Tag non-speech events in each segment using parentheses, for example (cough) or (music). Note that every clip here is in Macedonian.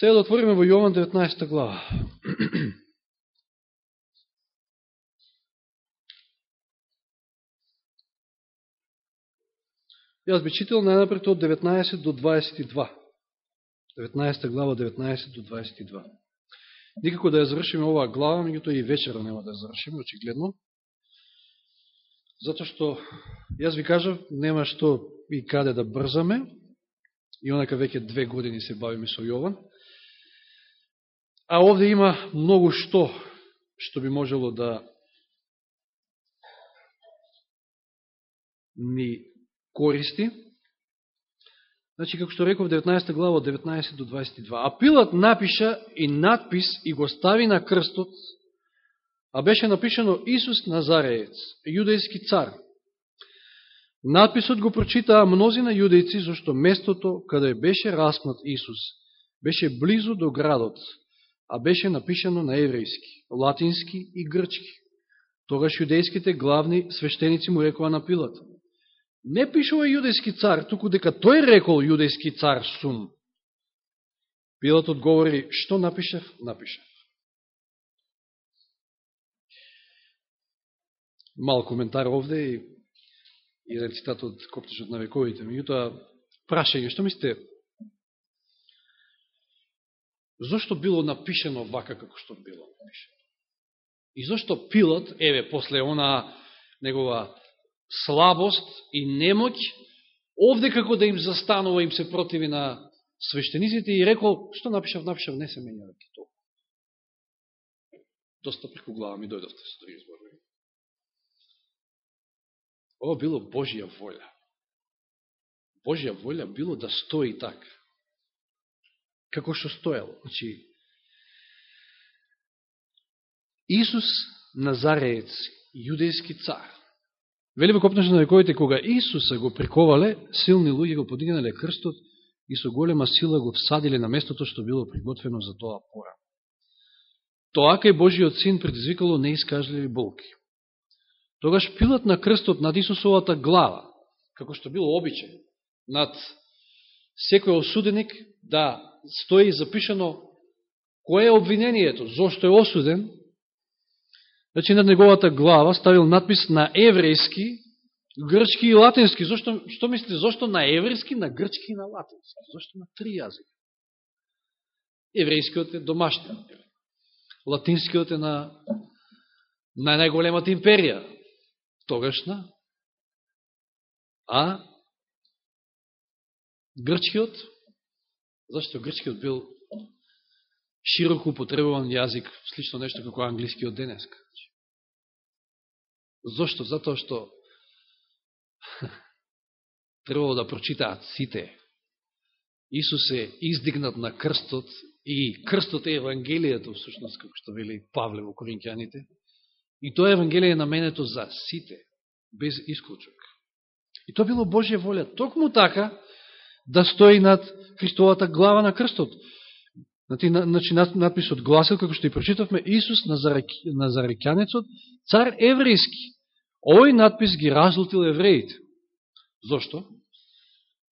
Сега да отвориме во Јован 19 глава. (clears throat) Јас би читал најнапред од 19 до 22. 19 глава, 19 до 22. Никако да ја завршиме оваа глава, меѓуто и вечера нема да ја завршиме, очигледно. Зато што, јас ви кажав, нема што и каде да брзаме, и онака веќе две години се бавиме со Јован. А овде има многу што, што би можело да ни користи. Значи, како што реков 19 глава од 19 до 22. А Пилат напиша и надпис и го стави на крстот, а беше напишано Исус Назареец, јудејски цар. Надписот го прочитаа мнозина јудејци, зашто местото каде беше распнат Исус беше близу до градот, а беше напишано на еврејски, латински и грчки. Тогаш јудејските главни свештеници му рекоа на Пилат, не пишува јудејски цар, туку дека тој рекол јудејски цар сум. Пилат одговори, што напишав? Напишав. Мал коментар овде и еден цитат од Коптишот на вековите. Меѓутоа, прашање, што мислите? Зошто било напишено вака како што било напишено? И зошто Пилат, еве, после она негова слабост и немоќ, овде како да им застанува, им се противи на свештениците и рекол, што напишав, напишав, не се менјавате толку. Доста преку глава ми дојдовте со други зборови. Ова било Божија воља. Божија воља било да стои така. Како што стоело. Значи, Исус Назареец, јудејски цар, Вели во копнаше на вековите, кога Исуса го приковале, силни луѓе го подигнале крстот и со голема сила го всадиле на местото што било приготвено за тоа пора. Тоа кај Божиот син предизвикало неискажливи болки. Тогаш пилат на крстот над Исусовата глава, како што било обичај, над секој осуденик да стои запишано кое е обвинението, зошто е осуден, Значи, над неговата глава ставил надпис на еврејски, грчки и латински. Зошто, што мислите, зошто на еврејски, на грчки и на латински? Зошто на три јазика? Еврејскиот е домашниот. Латинскиот е на, на најголемата империја. Тогашна. А грчкиот, зашто грчкиот бил широко употребуван јазик, слично нешто како англискиот денеска. Значи, зошто? Затоа што (laughs) требало да прочитаат сите. Исус е издигнат на крстот и крстот е Евангелијето, всушност, како што вели Павле во Коринќаните. И тоа Евангелие е наменето за сите, без исклучок. И тоа било Божја волја. Токму така да стои над Христовата глава на крстот. Значи, надписот значи, гласил, како што и прочитавме, Исус на зарекјанецот, цар еврејски. Овој надпис ги разлутил евреите. Зошто?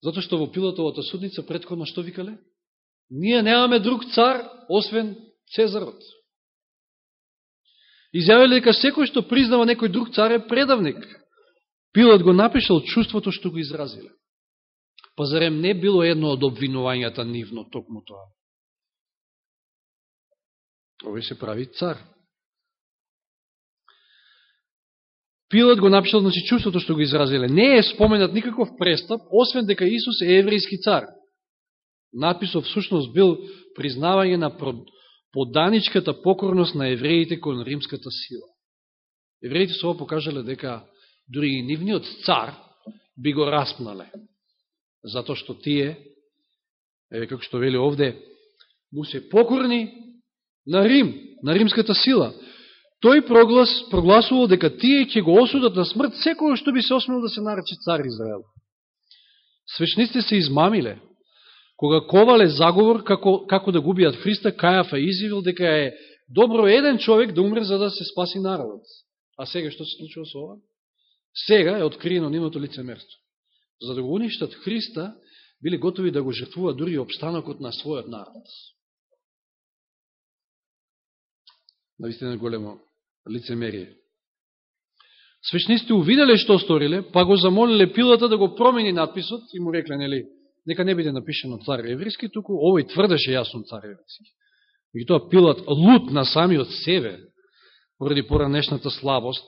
Зато што во Пилатовата судница предходно што викале? Ние немаме друг цар, освен Цезарот. Изјавиле дека секој што признава некој друг цар е предавник. Пилат го напишал чувството што го изразиле. Па зарем не било едно од обвинувањата нивно токму тоа? Овој се прави цар. Пилот го напишал, значи, чувството што го изразиле. Не е споменат никаков престап, освен дека Исус е еврејски цар. Написов всушност бил признавање на поданичката покорност на евреите кон римската сила. Евреите со покажале дека дури и нивниот цар би го распнале. Затоа што тие, еве како што вели овде, му се покорни на Рим, на римската сила. Тој проглас, прогласувал дека тие ќе го осудат на смрт секој што би се осмел да се нарече цар Израел. Свечниците се измамиле. Кога ковале заговор како, како да губиат Христа, Кајафа изјавил дека е добро еден човек да умре за да се спаси народот. А сега што се случува со ова? Сега е откриено нивното лицемерство за да го уништат Христа, били готови да го жртвуваат дури обстанокот на својот народ. Наистина големо лицемерие. Свечнисти увиделе што сториле, па го замолиле пилата да го промени надписот и му рекле, нели, нека не биде напишено цар еврейски, туку овој тврдеше јасно цар еврейски. И тоа пилат лут на самиот себе, поради поранешната слабост,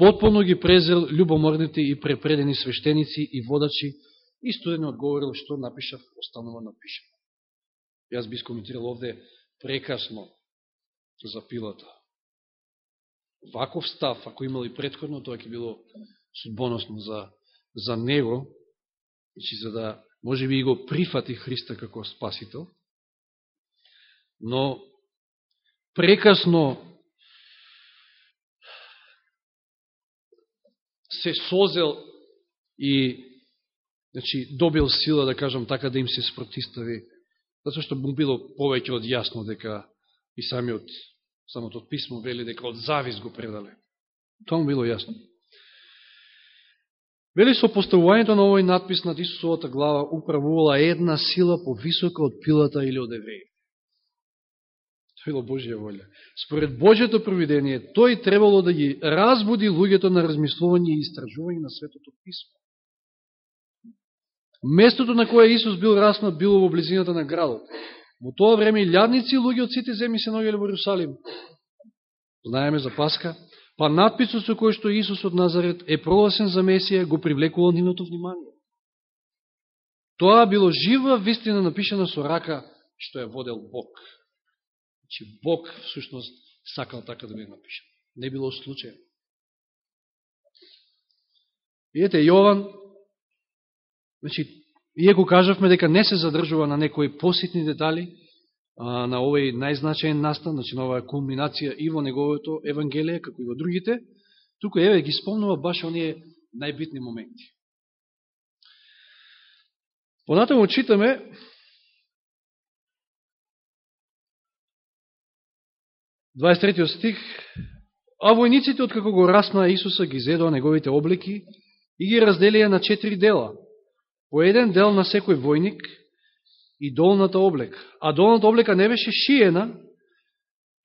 потполно ги презел любоморните и препредени свештеници и водачи и студено одговорил што напишав, останува напишав. Јас би скоментирал овде прекасно за Пилата. Ваков став, ако имал и предходно, тоа ќе било судбоносно за, за него, значи за да може би и го прифати Христа како спасител, но прекасно се созел и значи, добил сила, да кажам така, да им се спротистави, затоа што му било повеќе од јасно дека и самиот, самото писмо вели дека од завис го предале. Тоа му било јасно. Вели со поставувањето на овој надпис над Исусовата глава управувала една сила повисока од пилата или од евреи. Тоа било Божија волја. Според Божјето провидение, тој требало да ги разбуди луѓето на размислување и истражување на Светото Писмо. Местото на кое Исус бил раснат било во близината на градот. Во тоа време лјадници и луѓе од сите земји се ногеле во Русалим. Знаеме за Паска. Па надписот со кој што Исус од Назарет е прогласен за Месија го привлекувал нивното внимание. Тоа било жива вистина напишена со рака што е водел Бог. Че Бог Бог всушност сакал така да биде напишан. Не било случај. И Јован, значи, иако кажавме дека не се задржува на некои поситни детали, а, на овој најзначаен настан, значи на оваа кулминација и во неговото Евангелие, како и во другите, туку еве ги спомнува баш оние најбитни моменти. Понатаму читаме стих, а војниците, откако го расна Исуса, ги зедоа неговите облики и ги разделија на четири дела. По еден дел на секој војник и долната облека. А долната облека не беше шиена,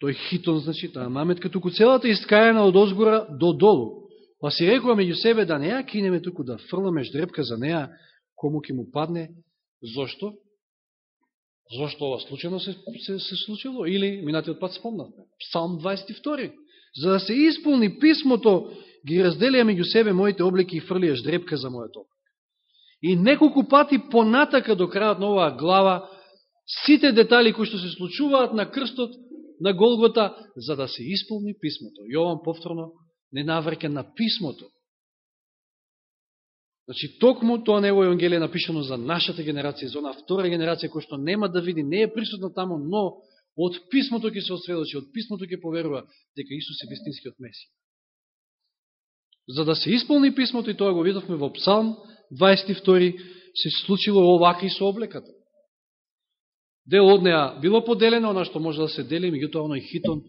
тој хитон, значи, таа маметка, туку целата искајана од озгора до долу. Па си рекува меѓу себе да не ја кинеме туку да фрламе ждрепка за неа, кому ќе му падне. Зошто? Зошто ова случайно се, се, се случило? Или, минатиот пат спомнавме, Псалм 22. За да се исполни писмото, ги разделија меѓу себе моите облики и фрлија ждрепка за мојот облик. И неколку пати понатака до крајот на оваа глава, сите детали кои што се случуваат на крстот на Голгота, за да се исполни писмото. Јован повторно не наврке на писмото. Значи, токму тоа нево Евангелие е напишано за нашата генерација, за она втора генерација која што нема да види, не е присутна тамо, но од писмото ќе се осведочи, од писмото ќе поверува дека Исус е вистинскиот Месија. За да се исполни писмото, и тоа го видовме во Псалм 22, се случило овака и со облеката. Дел од неа било поделено, она што може да се дели, меѓутоа оној хитон,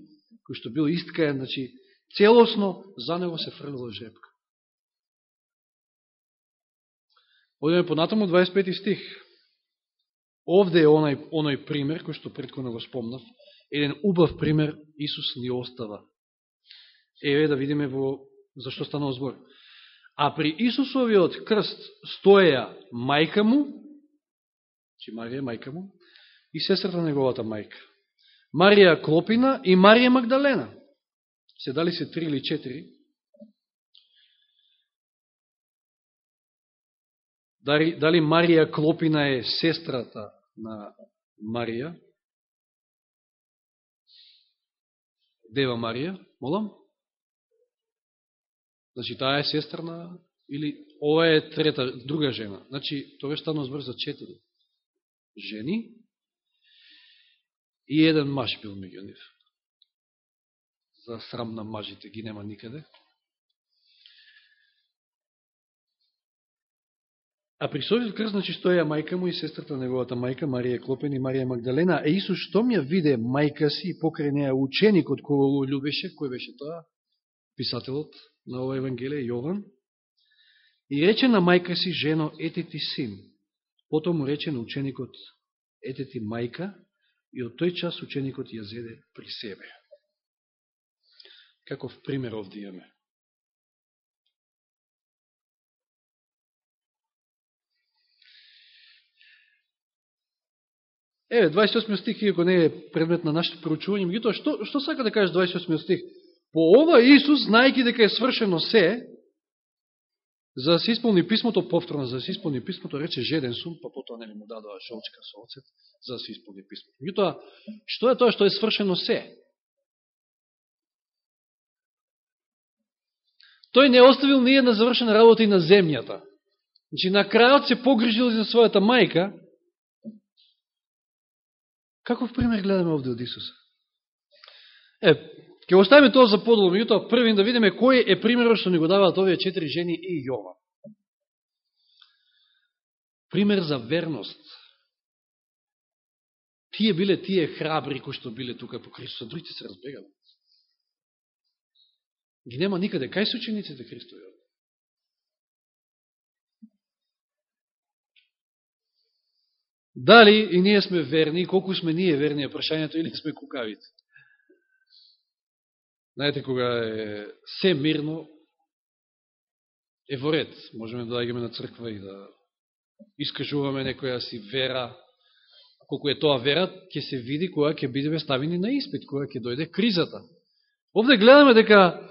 кој што бил исткаен, значи, целосно за него се фрлила жепка. Одиме понатаму 25 стих. Овде е оној, оној пример, кој што предходно го спомнав. Еден убав пример Исус ни остава. Еве да видиме во зашто станува збор. А при Исусовиот крст стоеја мајка му, чи Марија мајка му, и сестрата неговата мајка. Марија Клопина и Марија Магдалена. Се дали се три или четири, Дали, дали Марија Клопина е сестрата на Марија? Дева Марија, молам? Значи, таа е сестра на... Или ова е трета, друга жена. Значи, тоа е стану збор за четири жени и еден маж бил меѓу нив. За срам на мажите ги нема никаде. А при Сорит крст, значи, стоја мајка му и сестрата неговата мајка, Марија Клопен и Марија Магдалена. А Исус, штом ја виде мајка си, покрај неја ученикот кој го любеше, кој беше тоа? Писателот на ова Евангелие, Јован. И рече на мајка си, жено, ете ти син. Потом му рече на ученикот, ете ти мајка, и од тој час ученикот ја зеде при себе. Каков пример овде имаме? Еве, 28 стих, иако не е предмет на нашето проучување, меѓутоа, што, што сака да каже 28 стих? По ова Исус, знајки дека е свршено се, за да се исполни писмото, повторно за да се исполни писмото, рече жеден сум, па потоа нели му дадоа шолчка со оцет, за да се исполни писмото. Меѓутоа, што е тоа што е свршено се? Тој не оставил ни една завршена работа и на земјата. Значи, на крајот се погрижил за својата мајка, Каков пример гледаме овде од Исуса? Е, ќе оставиме тоа за подолу, меѓутоа првим да видиме кој е примерот што ни го даваат овие четири жени и Јова. Пример за верност. Тие биле тие храбри кои што биле тука по Христос, другите се разбегале. Ги нема никаде. Кај се учениците Христови? Дали и ние сме верни, и колку сме ние верни е прашањето, или сме кукавите? Знаете, кога е се мирно, е во ред. Можеме да доаѓаме на црква и да искажуваме некоја си вера. Колку е тоа вера, ќе се види која ќе бидеме ставени на испит, која ќе дојде кризата. Овде гледаме дека,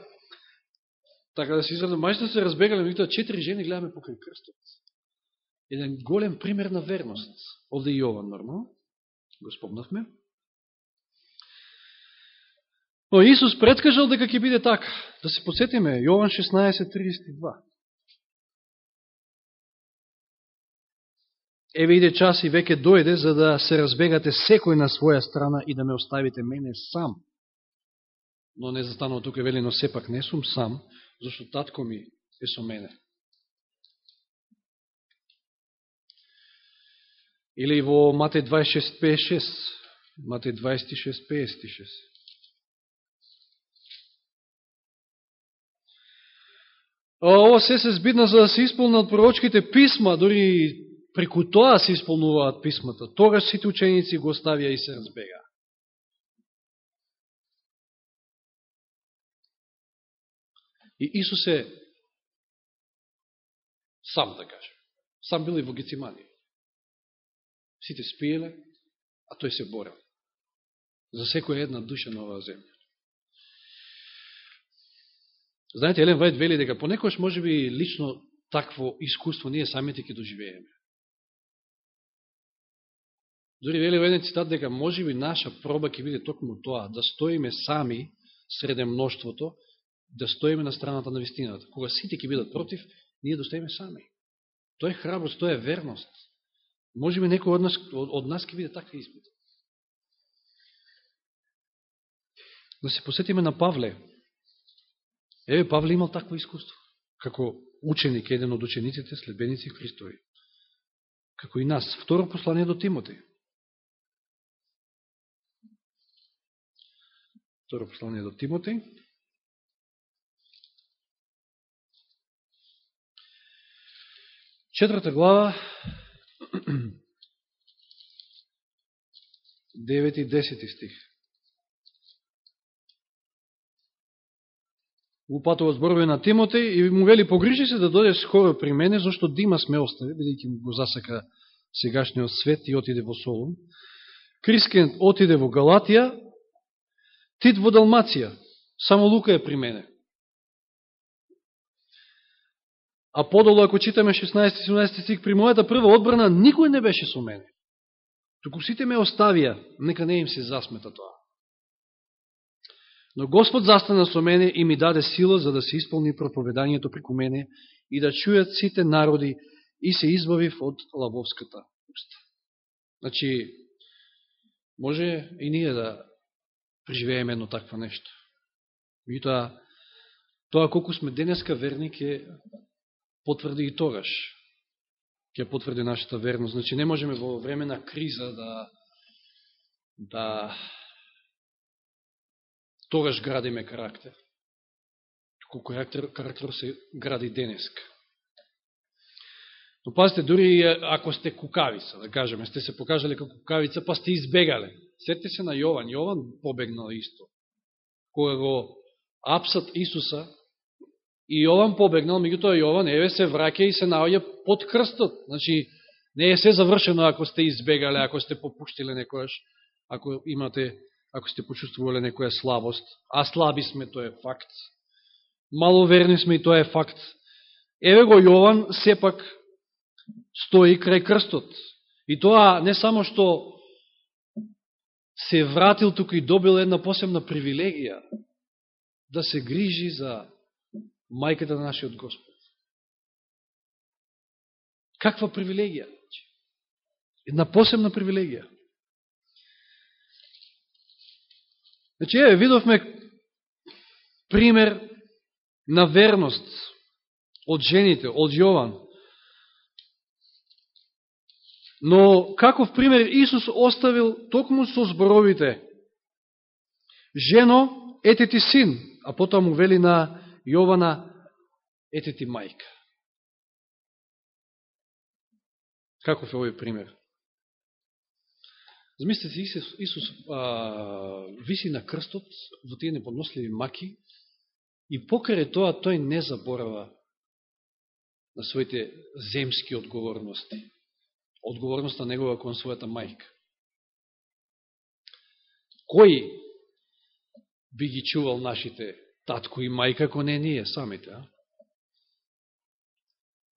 така да се изразам, мајшта се разбегали, меѓутоа четири жени гледаме покрај крстот еден голем пример на верност. Овде и Јован, нормално, го спомнавме. Но Исус предкажал дека ќе биде така. Да се подсетиме, Јован 16.32. Еве иде час и веќе дојде за да се разбегате секој на своја страна и да ме оставите мене сам. Но не застанува тука вели, но сепак не сум сам, зашто татко ми е со мене. Или во Матеј 26.56. Матеј 26.56. Ова се се збидна за да се исполнат пророчките писма, дори преку тоа се исполнуваат писмата. Тогаш сите ученици го оставија и се разбега. И Исус е сам да каже. Сам бил и во Гециманија. Сите спиеле, а тој се борел. За секоја една душа на оваа земја. Знаете, Елен Вајд вели дека понекош може би лично такво искуство ние самите ќе доживееме. Дори вели во еден цитат дека може би наша проба ќе биде токму тоа, да стоиме сами среде мноштвото, да стоиме на страната на вистината. Кога сите ќе бидат против, ние да стоиме сами. Тоа е храброст, тоа е верност. Може би некој од нас, од нас ќе биде таква испит. Да се посетиме на Павле. Еве, Павле имал такво искуство. Како ученик, еден од учениците, следбеници Христови. Како и нас. Второ послание до Тимоте. Второ послание до Тимоте. Четврта глава, (clears throat) 9 и 10 стих. Упатува зборови на Тимотеј и му вели погрижи се да дојде скоро при мене, зашто Димас ме остави, бидејќи му го засака сегашниот свет и отиде во Солун. Крискен отиде во Галатија, Тит во Далмација, само Лука е при мене. А подолу, ако читаме 16-17 стих, при мојата прва одбрана, никој не беше со мене. Туку сите ме оставија, нека не им се засмета тоа. Но Господ застана со мене и ми даде сила за да се исполни проповеданието преку мене и да чујат сите народи и се избавив од лавовската уста. Значи, може и ние да преживееме едно такво нешто. Меѓутоа, тоа колку сме денеска верни ќе потврди и тогаш. Ќе потврди нашата верност. Значи, не можеме во време на криза да да тогаш градиме карактер. Колко карактер, карактер се гради денеска. Но пазите, дури ако сте кукавица, да кажеме, сте се покажали како кукавица, па сте избегале. Сетте се на Јован. Јован побегнал исто. Кога го апсат Исуса, и Јован побегнал, меѓутоа Јован, еве се враќа и се наоѓа под крстот. Значи, не е се завршено ако сте избегали, ако сте попуштиле некојаш, ако имате, ако сте почувствувале некоја слабост. А слаби сме, тоа е факт. Маловерни сме и тоа е факт. Еве го Јован сепак стои крај крстот. И тоа не само што се вратил тука и добил една посебна привилегија да се грижи за мајката на нашиот Господ. Каква привилегија? Една посебна привилегија. Значи, еве, видовме пример на верност од жените, од Јован. Но каков пример Исус оставил токму со зборовите Жено, ете ти син, а потоа му вели на Јована, ете ти мајка. Каков е овој пример? Замислите, Исус, Исус а, виси на крстот во тие неподносливи маки и покаре тоа тој не заборава на своите земски одговорности одговорноста негова кон својата мајка. Кој би ги чувал нашите татко и мајка, ако не ние самите, а?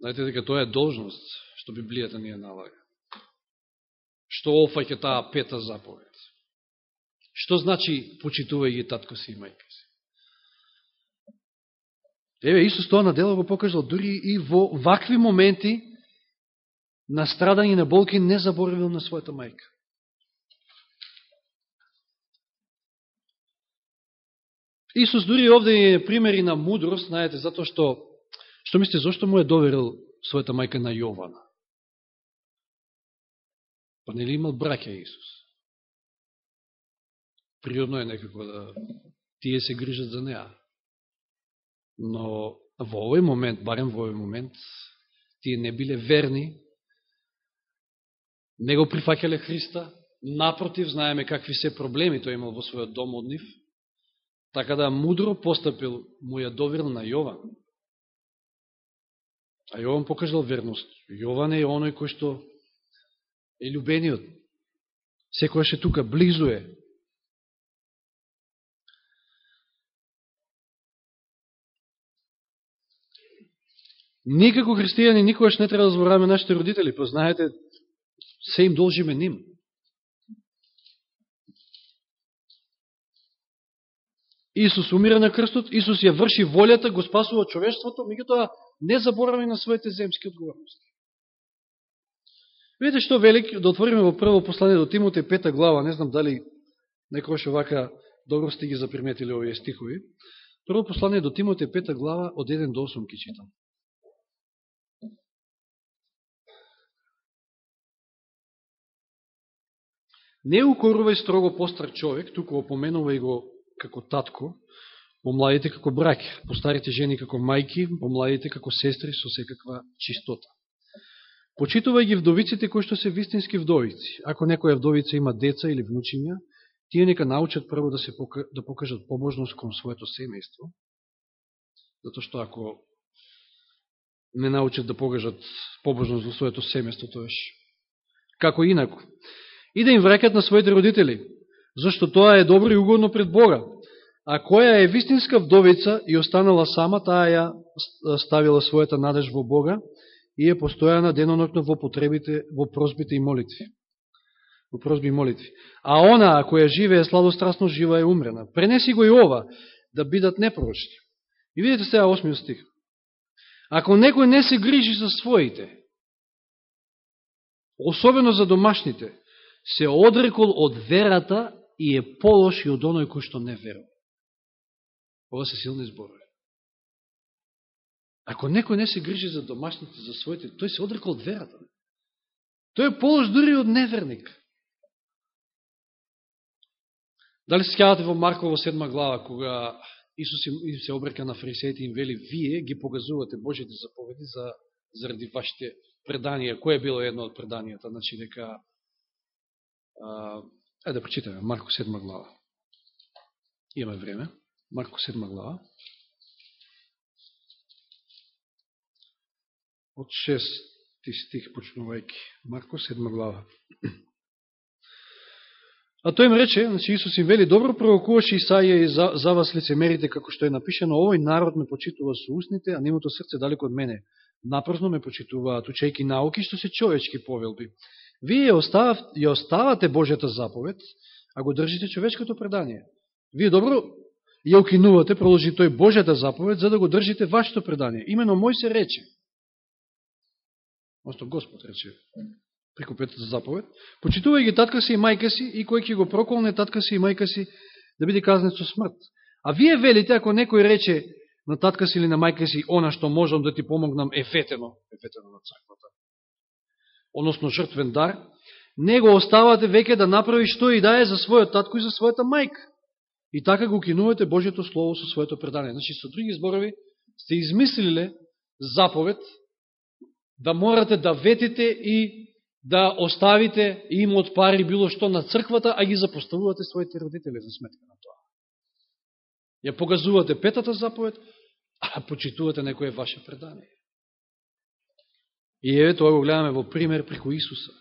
Знаете дека тоа е должност што Библијата ни е налага. Што офаќа таа пета заповед? Што значи почитувај ги татко си и мајка си? Еве, Исус тоа на дело го покажал дури и во вакви моменти на страдање на болки не заборавил на својата мајка. Исус дури овде е примери на мудрост, знаете, затоа што, што мислите, зашто му е доверил својата мајка на Јована? Па нели имал браќа Исус? Природно е некако да тие се грижат за неа. Но во овој момент, барем во овој момент, тие не биле верни не го прифакеле Христа, напротив, знаеме какви се проблеми тој имал во својот дом од нив, така да мудро постапил, му ја доверил на Јован. А Јован покажал верност. Јован е оној кој што е любениот. Секојаш е тука, близу е. Никако христијани никогаш не треба да збораваме нашите родители, па познаете, се им должиме ним. Исус умира на крстот, Исус ја врши волјата, го спасува човештвото, меѓутоа не заборави на своите земски одговорности. Видите што велик, да отвориме во прво послание до Тимоте, пета глава, не знам дали некој што вака добро сте ги заприметили овие стихови. Прво послание до Тимоте, пета глава, од 1 до 8 ки читам. Не укорувај строго постар човек, туку опоменувај го како татко, помладите како браке, постарите жени како мајки, помладите како сестри со секаква чистота. Почитувај ги вдовиците кои што се вистински вдовици. Ако некоја вдовица има деца или внучиња, тие нека научат прво да се да покажат побожност кон своето семејство. Затоа што ако не научат да покажат побожност во своето семејство, тоеш како инако и да им врекат на своите родители, зашто тоа е добро и угодно пред Бога. А која е вистинска вдовица и останала сама, таа ја ставила својата надеж во Бога и е постојана денонокно во потребите, во просбите и молитви. Во просби и молитви. А она, која живее сладострастно, жива е умрена. Пренеси го и ова, да бидат непрочни. И видите сега осмиот стих. Ако некој не се грижи за своите, особено за домашните, се одрекол од верата и е полош и од оној кој што не верува. Ова се силни зборови. Ако некој не се грижи за домашните, за своите, тој се одрекал од верата. Тој е полош дури од неверник. Дали се скјавате во Марково 7 глава, кога Исус им се обрека на фарисеите и им вели, вие ги погазувате Божите заповеди за, заради вашите преданија. Кој е било едно од преданијата? Значи, дека Ајде да прочитаме, Марко 7 глава. Имаме време. Марко 7 глава. Од 6 стих почнувајќи. Марко 7 глава. (clears throat) А тој им рече, значи Исус им вели, добро пророкуваше Исаија и за, за вас лицемерите, како што е напишено, овој народ ме почитува со устните, а немото срце далеко од мене. Напразно ме почитуваат, учејки науки, што се човечки повелби. Вие ја, ја оставате Божјата заповед, а го држите човечкото предание. Вие добро ја укинувате, продолжи тој Божјата заповед, за да го држите вашето предание. Имено мој се рече. Мосто Господ рече преку петата заповед. Почитувај ги татка си и мајка си и кој ќе го проколне татка си и мајка си да биде казнет со смрт. А вие велите, ако некој рече на татка си или на мајка си, она што можам да ти помогнам ефетено, ефетено на црквата, односно жртвен дар, него оставате веќе да направи што и да е за својот татко и за својата мајка. И така го кинувате Божјето Слово со своето предание. Значи, со други зборови, сте измислиле заповед да морате да ветите и да оставите им од пари било што на црквата, а ги запоставувате своите родители за сметка на тоа. Ја погазувате петата заповед, а почитувате некое ваше предание. И еве тоа го гледаме во пример преку Исуса.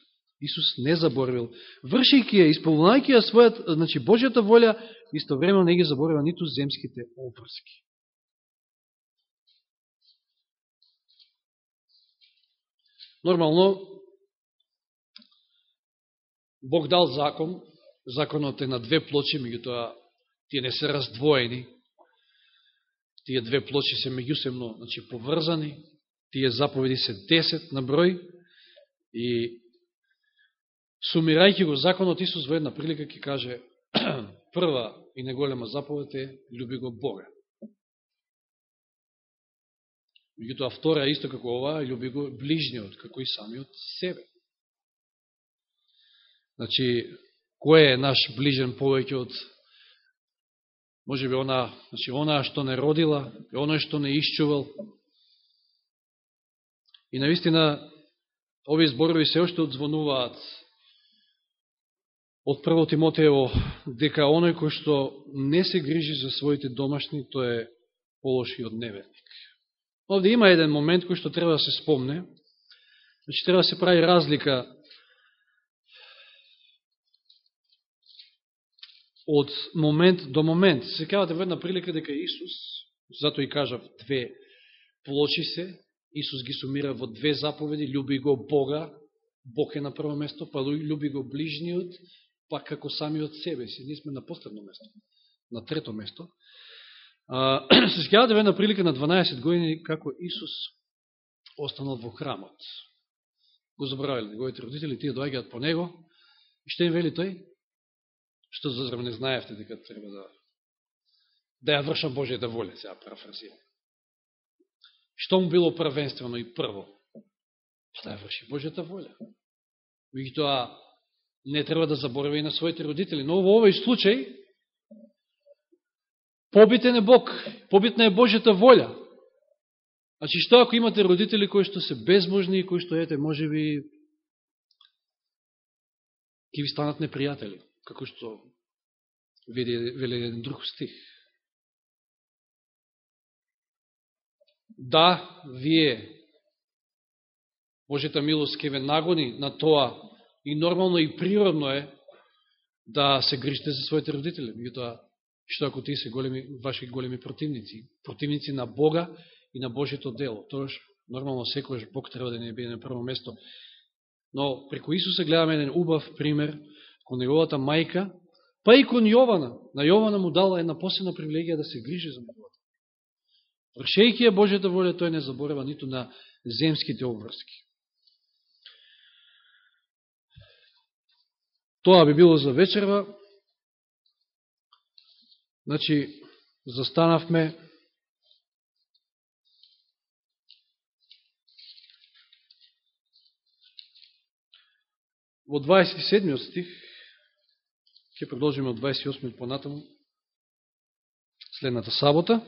Исус не заборвил. Вршејќи ја, исполнувајќи ја својат, значи Божјата волја, истовремено не ги заборава ниту земските обврски. Нормално, Бог дал закон, законот е на две плочи, меѓутоа тие не се раздвоени, тие две плочи се меѓусебно значи, поврзани, тие заповеди се 10 на број и Сумирајќи го законот, Исус во една прилика ќе каже (clears throat) прва и неголема заповед е люби го Бога. Меѓутоа втора е исто како ова, люби го ближниот, како и самиот себе. Значи, кој е наш ближен повеќе од може би она, значи она што не родила, она што не исчувал. И наистина овие зборови се още одзвонуваат од прво Тимотеево, дека оној кој што не се грижи за своите домашни, тој е полоши од неверник. Овде има еден момент кој што треба да се спомне. Значи, треба да се прави разлика од момент до момент. Се кавате во една прилика дека Исус, затоа и кажав две плочи се, Исус ги сумира во две заповеди, люби го Бога, Бог е на прво место, па люби го ближниот, па како сами од себе си. Ние сме на последно место, на трето место. (clears throat) се сгјавате ве на прилика на 12 години како Исус останал во храмот. Го забравили неговите родители, тие доаѓаат по него. И што им вели тој? Што зазрам не знаевте дека треба да да ја вршам Божијата воля, сега парафразирам. Што му било првенствено и прво? Да ја врши Божијата воля. тоа не треба да заборави и на своите родители. Но во овој случај, побитен е Бог, побитна е Божјата волја. Значи, што ако имате родители кои што се безможни и кои што, ете, може би, ќе ви станат непријатели, како што вели еден друг стих. Да, вие, Божјата милост ке ве нагони на тоа и нормално и природно е да се грижите за своите родители. Меѓутоа, што ако ти се големи, ваши големи противници, противници на Бога и на Божието дело. Тоа нормално секојаш Бог треба да не биде на прво место. Но преку Исуса гледаме еден убав пример кон неговата мајка, па и кон Јована. На Јована му дала една посебна привилегија да се грижи за неговата. Вршејќи ја Божијата воля, тој не заборава ниту на земските обврски. Тоа би било за вечерва. Значи, застанавме во 27 стих, ќе продолжиме од 28 понатаму, следната сабота.